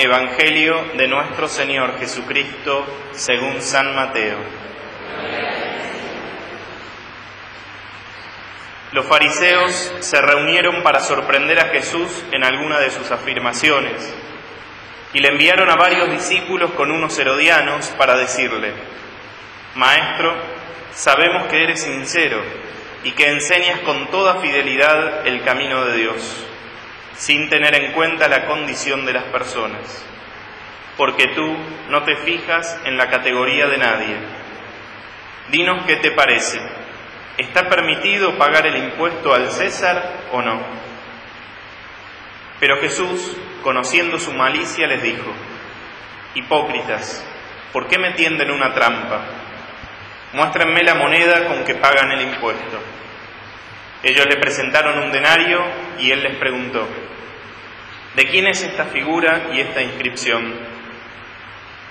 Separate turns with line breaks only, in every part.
Evangelio de nuestro Señor Jesucristo según San Mateo. Los fariseos se reunieron para sorprender a Jesús en alguna de sus afirmaciones y le enviaron a varios discípulos con unos herodianos para decirle, Maestro, sabemos que eres sincero y que enseñas con toda fidelidad el camino de Dios, sin tener en cuenta la condición de las personas, porque tú no te fijas en la categoría de nadie. Dinos qué te parece. ¿Está permitido pagar el impuesto al César o no? Pero Jesús, conociendo su malicia, les dijo, Hipócritas, ¿por qué me tienden una trampa? Muéstrenme la moneda con que pagan el impuesto. Ellos le presentaron un denario y él les preguntó, ¿de quién es esta figura y esta inscripción?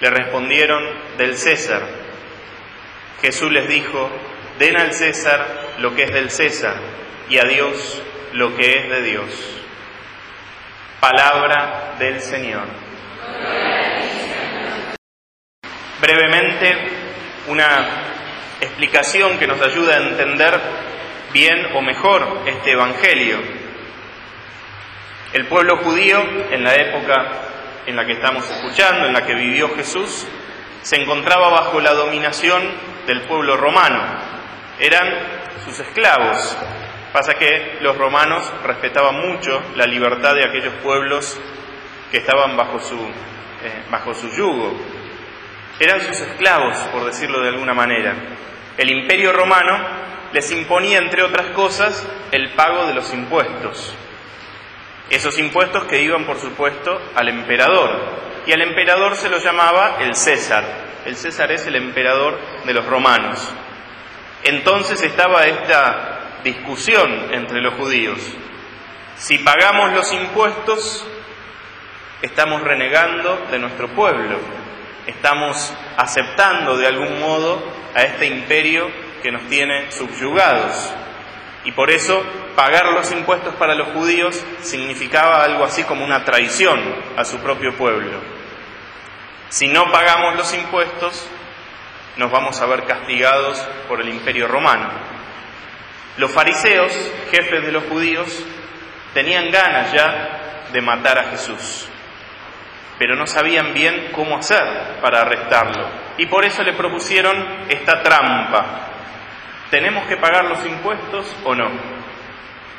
Le respondieron, del César. Jesús les dijo, den al César lo que es del César y a Dios lo que es de Dios. Palabra del Señor. Brevemente, una explicación que nos ayuda a entender bien o mejor este Evangelio. El pueblo judío, en la época en la que estamos escuchando, en la que vivió Jesús, se encontraba bajo la dominación del pueblo romano. Eran sus esclavos. Pasa que los romanos respetaban mucho la libertad de aquellos pueblos que estaban bajo su, eh, bajo su yugo. Eran sus esclavos, por decirlo de alguna manera. El imperio romano les imponía, entre otras cosas, el pago de los impuestos. Esos impuestos que iban, por supuesto, al emperador. Y al emperador se lo llamaba el César. El César es el emperador de los romanos. Entonces estaba esta discusión entre los judíos. Si pagamos los impuestos, estamos renegando de nuestro pueblo, estamos aceptando de algún modo a este imperio que nos tiene subyugados. Y por eso pagar los impuestos para los judíos significaba algo así como una traición a su propio pueblo. Si no pagamos los impuestos, nos vamos a ver castigados por el imperio romano. Los fariseos, jefes de los judíos, tenían ganas ya de matar a Jesús, pero no sabían bien cómo hacer para arrestarlo. Y por eso le propusieron esta trampa. ¿Tenemos que pagar los impuestos o no?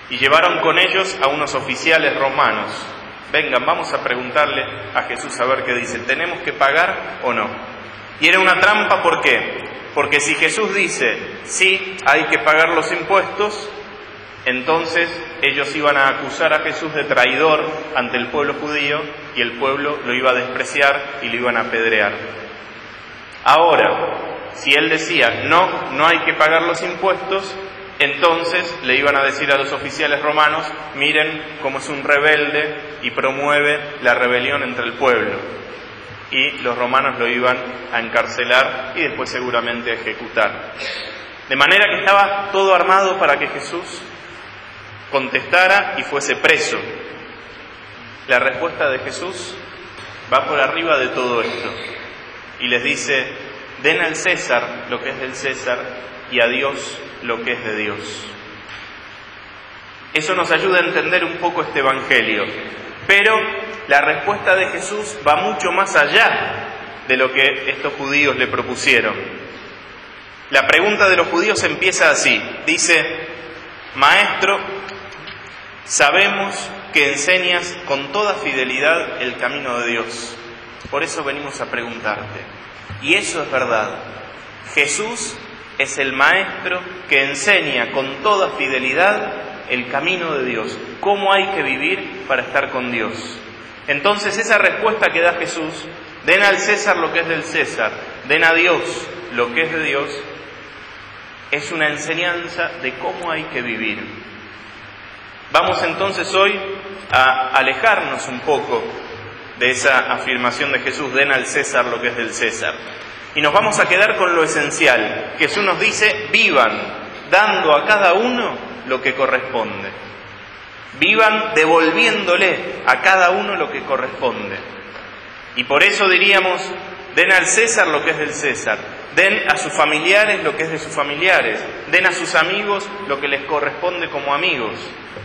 Y llevaron con ellos a unos oficiales romanos. Vengan, vamos a preguntarle a Jesús a ver qué dice. ¿Tenemos que pagar o no? Y era una trampa, ¿por qué? Porque si Jesús dice, sí, hay que pagar los impuestos, entonces ellos iban a acusar a Jesús de traidor ante el pueblo judío y el pueblo lo iba a despreciar y lo iban a apedrear. Ahora, si él decía, no, no hay que pagar los impuestos, entonces le iban a decir a los oficiales romanos, miren cómo es un rebelde y promueve la rebelión entre el pueblo. Y los romanos lo iban a encarcelar y después seguramente a ejecutar. De manera que estaba todo armado para que Jesús contestara y fuese preso. La respuesta de Jesús va por arriba de todo esto y les dice, den al César lo que es del César y a Dios lo que es de Dios. Eso nos ayuda a entender un poco este Evangelio, pero la respuesta de Jesús va mucho más allá de lo que estos judíos le propusieron. La pregunta de los judíos empieza así, dice, Maestro, sabemos que enseñas con toda fidelidad el camino de Dios, por eso venimos a preguntarte. Y eso es verdad, Jesús es el Maestro que enseña con toda fidelidad el camino de Dios, cómo hay que vivir para estar con Dios. Entonces esa respuesta que da Jesús, den al César lo que es del César, den a Dios lo que es de Dios, es una enseñanza de cómo hay que vivir. Vamos entonces hoy a alejarnos un poco de esa afirmación de Jesús, den al César lo que es del César. Y nos vamos a quedar con lo esencial. Jesús nos dice, vivan dando a cada uno lo que corresponde. Vivan devolviéndole a cada uno lo que corresponde. Y por eso diríamos, den al César lo que es del César, den a sus familiares lo que es de sus familiares, den a sus amigos lo que les corresponde como amigos,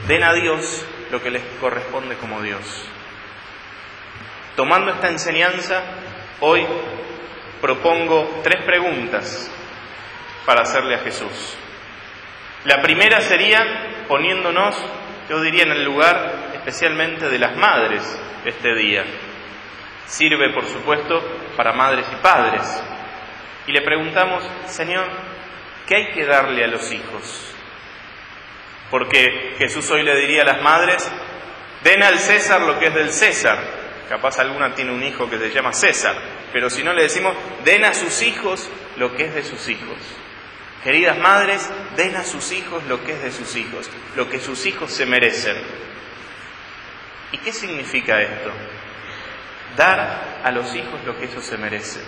den a Dios lo que les corresponde como Dios. Tomando esta enseñanza, hoy propongo tres preguntas para hacerle a Jesús. La primera sería poniéndonos, yo diría, en el lugar especialmente de las madres este día. Sirve, por supuesto, para madres y padres. Y le preguntamos, Señor, ¿qué hay que darle a los hijos? Porque Jesús hoy le diría a las madres, den al César lo que es del César. Capaz alguna tiene un hijo que se llama César, pero si no le decimos, den a sus hijos lo que es de sus hijos. Queridas madres, den a sus hijos lo que es de sus hijos, lo que sus hijos se merecen. ¿Y qué significa esto? Dar a los hijos lo que ellos se merecen.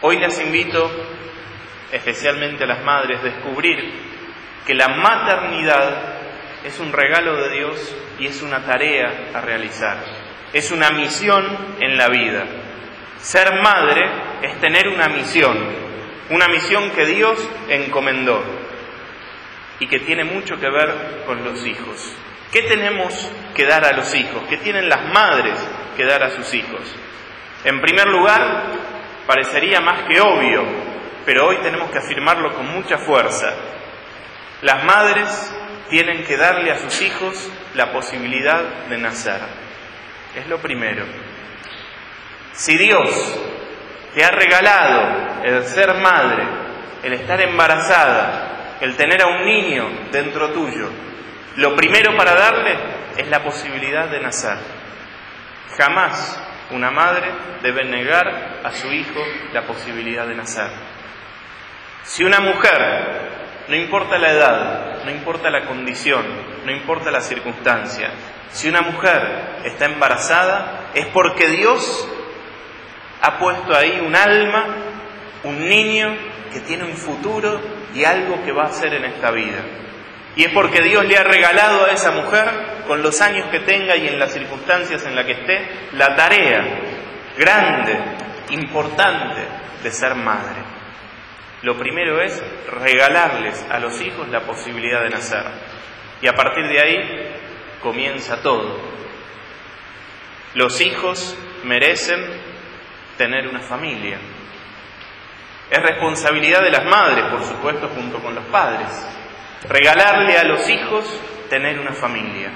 Hoy les invito, especialmente a las madres, a descubrir que la maternidad es un regalo de Dios y es una tarea a realizar. Es una misión en la vida. Ser madre es tener una misión, una misión que Dios encomendó y que tiene mucho que ver con los hijos. ¿Qué tenemos que dar a los hijos? ¿Qué tienen las madres que dar a sus hijos? En primer lugar, parecería más que obvio, pero hoy tenemos que afirmarlo con mucha fuerza. Las madres tienen que darle a sus hijos la posibilidad de nacer. Es lo primero. Si Dios te ha regalado el ser madre, el estar embarazada, el tener a un niño dentro tuyo, lo primero para darle es la posibilidad de nacer. Jamás una madre debe negar a su hijo la posibilidad de nacer. Si una mujer no importa la edad, no importa la condición, no importa la circunstancia. Si una mujer está embarazada es porque Dios ha puesto ahí un alma, un niño que tiene un futuro y algo que va a hacer en esta vida. Y es porque Dios le ha regalado a esa mujer, con los años que tenga y en las circunstancias en las que esté, la tarea grande, importante de ser madre. Lo primero es regalarles a los hijos la posibilidad de nacer. Y a partir de ahí comienza todo. Los hijos merecen tener una familia. Es responsabilidad de las madres, por supuesto, junto con los padres. Regalarle a los hijos tener una familia.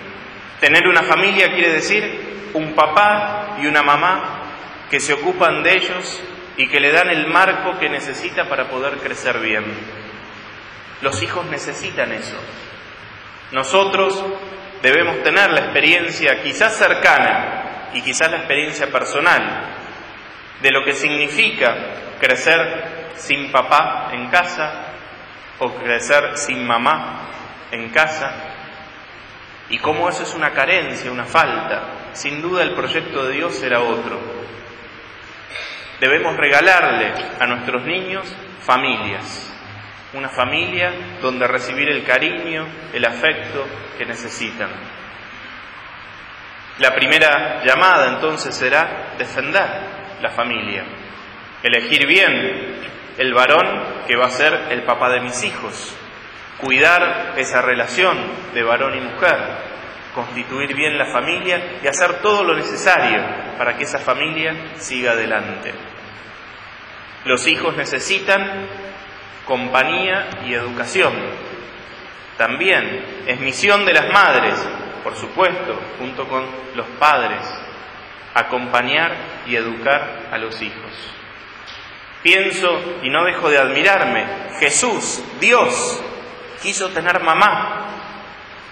Tener una familia quiere decir un papá y una mamá que se ocupan de ellos y que le dan el marco que necesita para poder crecer bien. Los hijos necesitan eso. Nosotros debemos tener la experiencia quizás cercana y quizás la experiencia personal de lo que significa crecer sin papá en casa o crecer sin mamá en casa y cómo eso es una carencia, una falta. Sin duda el proyecto de Dios será otro. Debemos regalarle a nuestros niños familias, una familia donde recibir el cariño, el afecto que necesitan. La primera llamada entonces será defender la familia, elegir bien el varón que va a ser el papá de mis hijos, cuidar esa relación de varón y mujer, constituir bien la familia y hacer todo lo necesario para que esa familia siga adelante. Los hijos necesitan compañía y educación. También es misión de las madres, por supuesto, junto con los padres, acompañar y educar a los hijos. Pienso y no dejo de admirarme, Jesús, Dios, quiso tener mamá,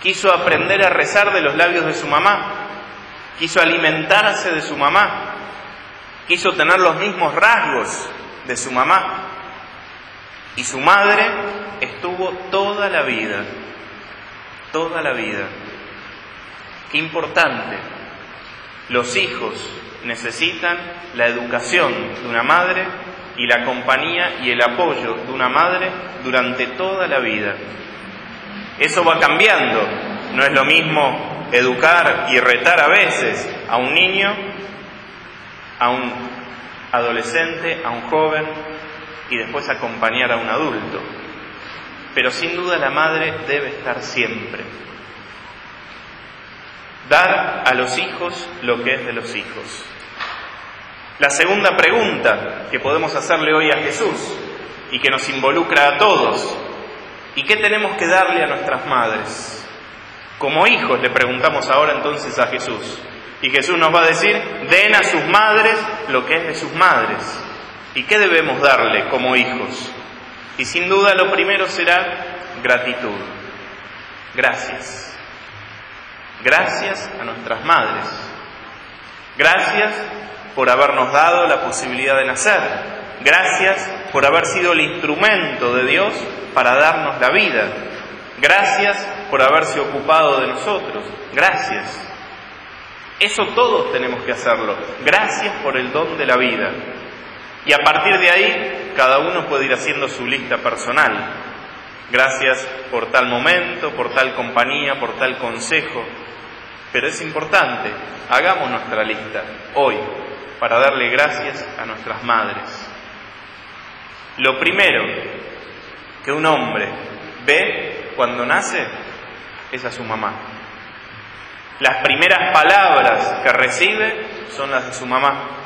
quiso aprender a rezar de los labios de su mamá, quiso alimentarse de su mamá, quiso tener los mismos rasgos de su mamá. Y su madre estuvo toda la vida, toda la vida. Qué importante. Los hijos necesitan la educación de una madre y la compañía y el apoyo de una madre durante toda la vida. Eso va cambiando. No es lo mismo educar y retar a veces a un niño a un adolescente, a un joven y después acompañar a un adulto. Pero sin duda la madre debe estar siempre. Dar a los hijos lo que es de los hijos. La segunda pregunta que podemos hacerle hoy a Jesús y que nos involucra a todos, ¿y qué tenemos que darle a nuestras madres? Como hijos le preguntamos ahora entonces a Jesús. Y Jesús nos va a decir, den a sus madres lo que es de sus madres. ¿Y qué debemos darle como hijos? Y sin duda lo primero será gratitud. Gracias. Gracias a nuestras madres. Gracias por habernos dado la posibilidad de nacer. Gracias por haber sido el instrumento de Dios para darnos la vida. Gracias por haberse ocupado de nosotros. Gracias. Eso todos tenemos que hacerlo. Gracias por el don de la vida. Y a partir de ahí, cada uno puede ir haciendo su lista personal. Gracias por tal momento, por tal compañía, por tal consejo. Pero es importante, hagamos nuestra lista hoy para darle gracias a nuestras madres. Lo primero que un hombre ve cuando nace es a su mamá. Las primeras palabras que recibe son las de su mamá.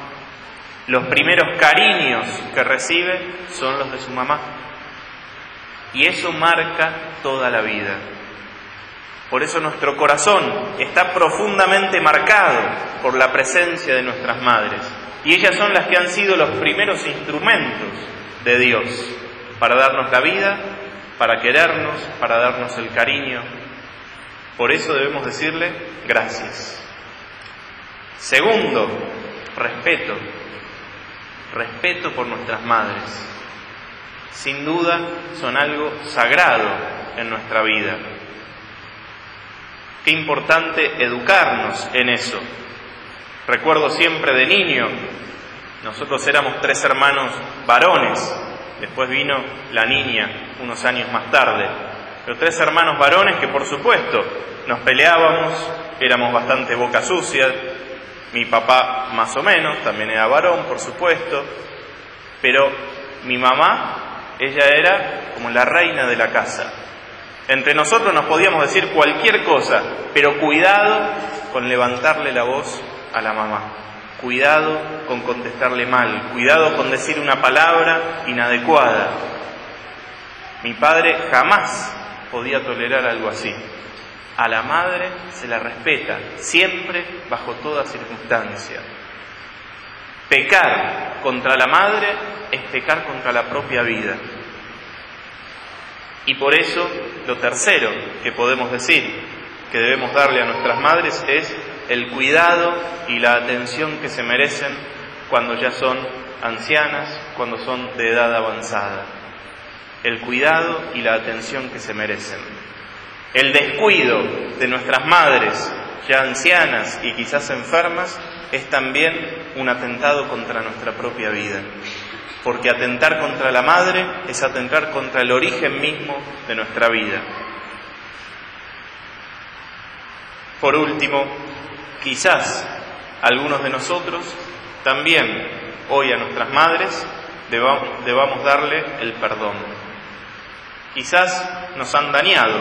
Los primeros cariños que recibe son los de su mamá. Y eso marca toda la vida. Por eso nuestro corazón está profundamente marcado por la presencia de nuestras madres. Y ellas son las que han sido los primeros instrumentos de Dios para darnos la vida, para querernos, para darnos el cariño, por eso debemos decirle gracias. Segundo, respeto. Respeto por nuestras madres. Sin duda son algo sagrado en nuestra vida. Qué importante educarnos en eso. Recuerdo siempre de niño, nosotros éramos tres hermanos varones, después vino la niña unos años más tarde, pero tres hermanos varones que por supuesto nos peleábamos, éramos bastante boca sucia, mi papá más o menos, también era varón, por supuesto, pero mi mamá, ella era como la reina de la casa. Entre nosotros nos podíamos decir cualquier cosa, pero cuidado con levantarle la voz a la mamá. Cuidado con contestarle mal, cuidado con decir una palabra inadecuada. Mi padre jamás podía tolerar algo así. A la madre se la respeta, siempre bajo toda circunstancia. Pecar contra la madre es pecar contra la propia vida. Y por eso lo tercero que podemos decir que debemos darle a nuestras madres es el cuidado y la atención que se merecen cuando ya son ancianas, cuando son de edad avanzada. El cuidado y la atención que se merecen. El descuido de nuestras madres, ya ancianas y quizás enfermas, es también un atentado contra nuestra propia vida. Porque atentar contra la madre es atentar contra el origen mismo de nuestra vida. Por último, quizás algunos de nosotros también hoy a nuestras madres debamos darle el perdón. Quizás nos han dañado,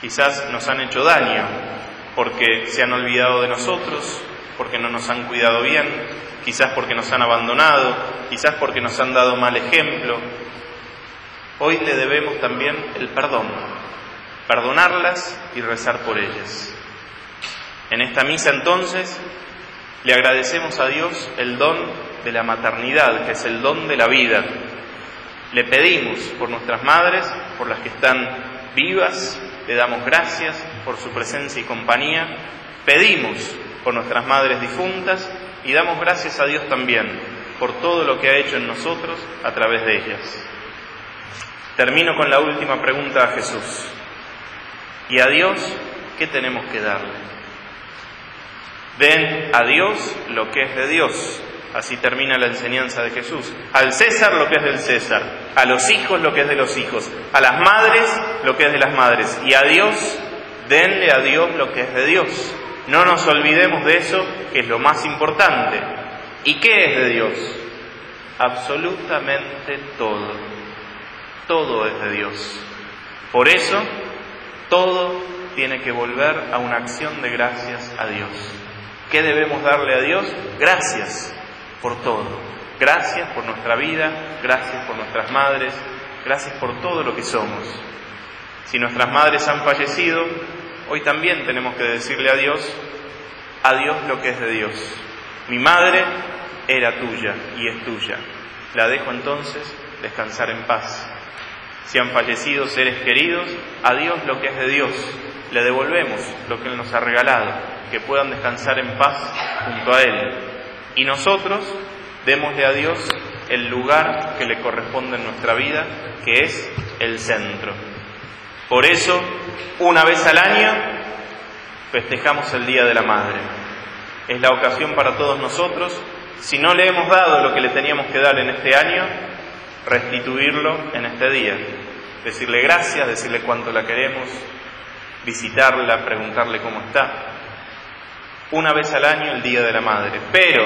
Quizás nos han hecho daño porque se han olvidado de nosotros, porque no nos han cuidado bien, quizás porque nos han abandonado, quizás porque nos han dado mal ejemplo. Hoy le debemos también el perdón, perdonarlas y rezar por ellas. En esta misa entonces le agradecemos a Dios el don de la maternidad, que es el don de la vida. Le pedimos por nuestras madres, por las que están vivas le damos gracias por su presencia y compañía, pedimos por nuestras madres difuntas y damos gracias a Dios también por todo lo que ha hecho en nosotros a través de ellas. Termino con la última pregunta a Jesús. ¿Y a Dios qué tenemos que darle? Den a Dios lo que es de Dios Así termina la enseñanza de Jesús. Al César lo que es del César, a los hijos lo que es de los hijos, a las madres lo que es de las madres y a Dios, denle a Dios lo que es de Dios. No nos olvidemos de eso, que es lo más importante. ¿Y qué es de Dios? Absolutamente todo. Todo es de Dios. Por eso, todo tiene que volver a una acción de gracias a Dios. ¿Qué debemos darle a Dios? Gracias por todo. Gracias por nuestra vida, gracias por nuestras madres, gracias por todo lo que somos. Si nuestras madres han fallecido, hoy también tenemos que decirle a Dios, a Dios lo que es de Dios. Mi madre era tuya y es tuya. La dejo entonces descansar en paz. Si han fallecido seres queridos, a Dios lo que es de Dios. Le devolvemos lo que Él nos ha regalado, que puedan descansar en paz junto a Él. Y nosotros démosle a Dios el lugar que le corresponde en nuestra vida, que es el centro. Por eso, una vez al año, festejamos el Día de la Madre. Es la ocasión para todos nosotros, si no le hemos dado lo que le teníamos que dar en este año, restituirlo en este día. Decirle gracias, decirle cuánto la queremos, visitarla, preguntarle cómo está. Una vez al año el Día de la Madre, pero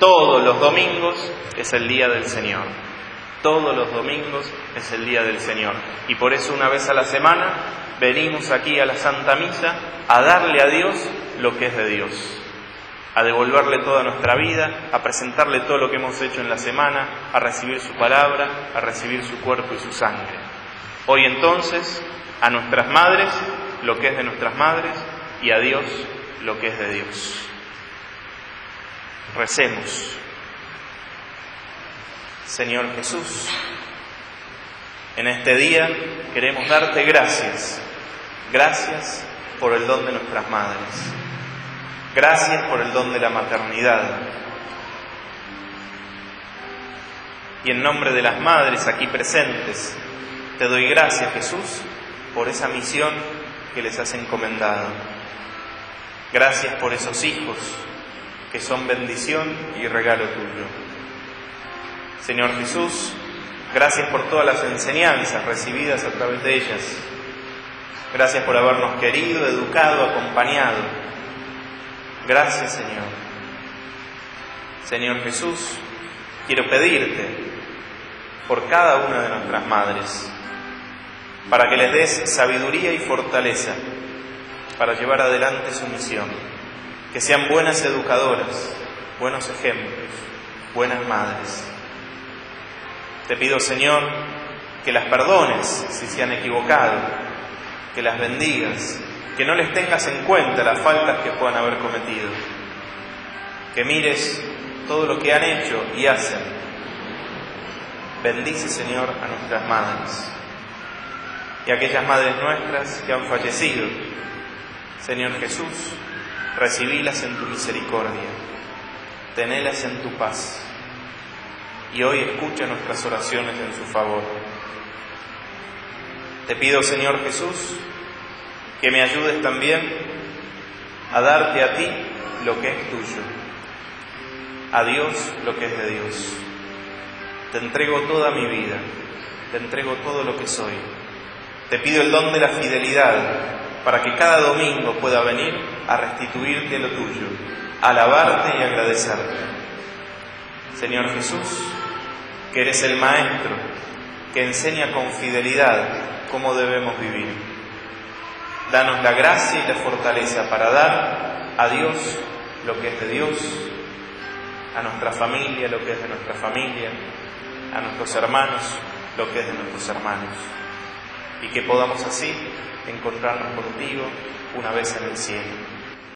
todos los domingos es el Día del Señor. Todos los domingos es el Día del Señor. Y por eso una vez a la semana venimos aquí a la Santa Misa a darle a Dios lo que es de Dios a devolverle toda nuestra vida, a presentarle todo lo que hemos hecho en la semana, a recibir su palabra, a recibir su cuerpo y su sangre. Hoy entonces, a nuestras madres lo que es de nuestras madres y a Dios lo que es de Dios. Recemos. Señor Jesús, en este día queremos darte gracias. Gracias por el don de nuestras madres. Gracias por el don de la maternidad. Y en nombre de las madres aquí presentes, te doy gracias, Jesús, por esa misión que les has encomendado. Gracias por esos hijos que son bendición y regalo tuyo. Señor Jesús, gracias por todas las enseñanzas recibidas a través de ellas. Gracias por habernos querido, educado, acompañado Gracias Señor. Señor Jesús, quiero pedirte por cada una de nuestras madres, para que les des sabiduría y fortaleza para llevar adelante su misión, que sean buenas educadoras, buenos ejemplos, buenas madres. Te pido, Señor, que las perdones si se han equivocado, que las bendigas, que no les tengas en cuenta las faltas que puedan haber cometido, que mires todo lo que han hecho y hacen. Bendice, Señor, a nuestras madres y a aquellas madres nuestras que han fallecido. Señor Jesús, recibílas en tu misericordia, tenelas en tu paz y hoy escucha nuestras oraciones en su favor. Te pido, Señor Jesús, que me ayudes también a darte a ti lo que es tuyo, a Dios lo que es de Dios. Te entrego toda mi vida, te entrego todo lo que soy. Te pido el don de la fidelidad para que cada domingo pueda venir a restituirte lo tuyo, alabarte y agradecerte. Señor Jesús, que eres el Maestro que enseña con fidelidad cómo debemos vivir. Danos la gracia y la fortaleza para dar a Dios lo que es de Dios, a nuestra familia lo que es de nuestra familia, a nuestros hermanos lo que es de nuestros hermanos. Y que podamos así encontrarnos contigo una vez en el cielo.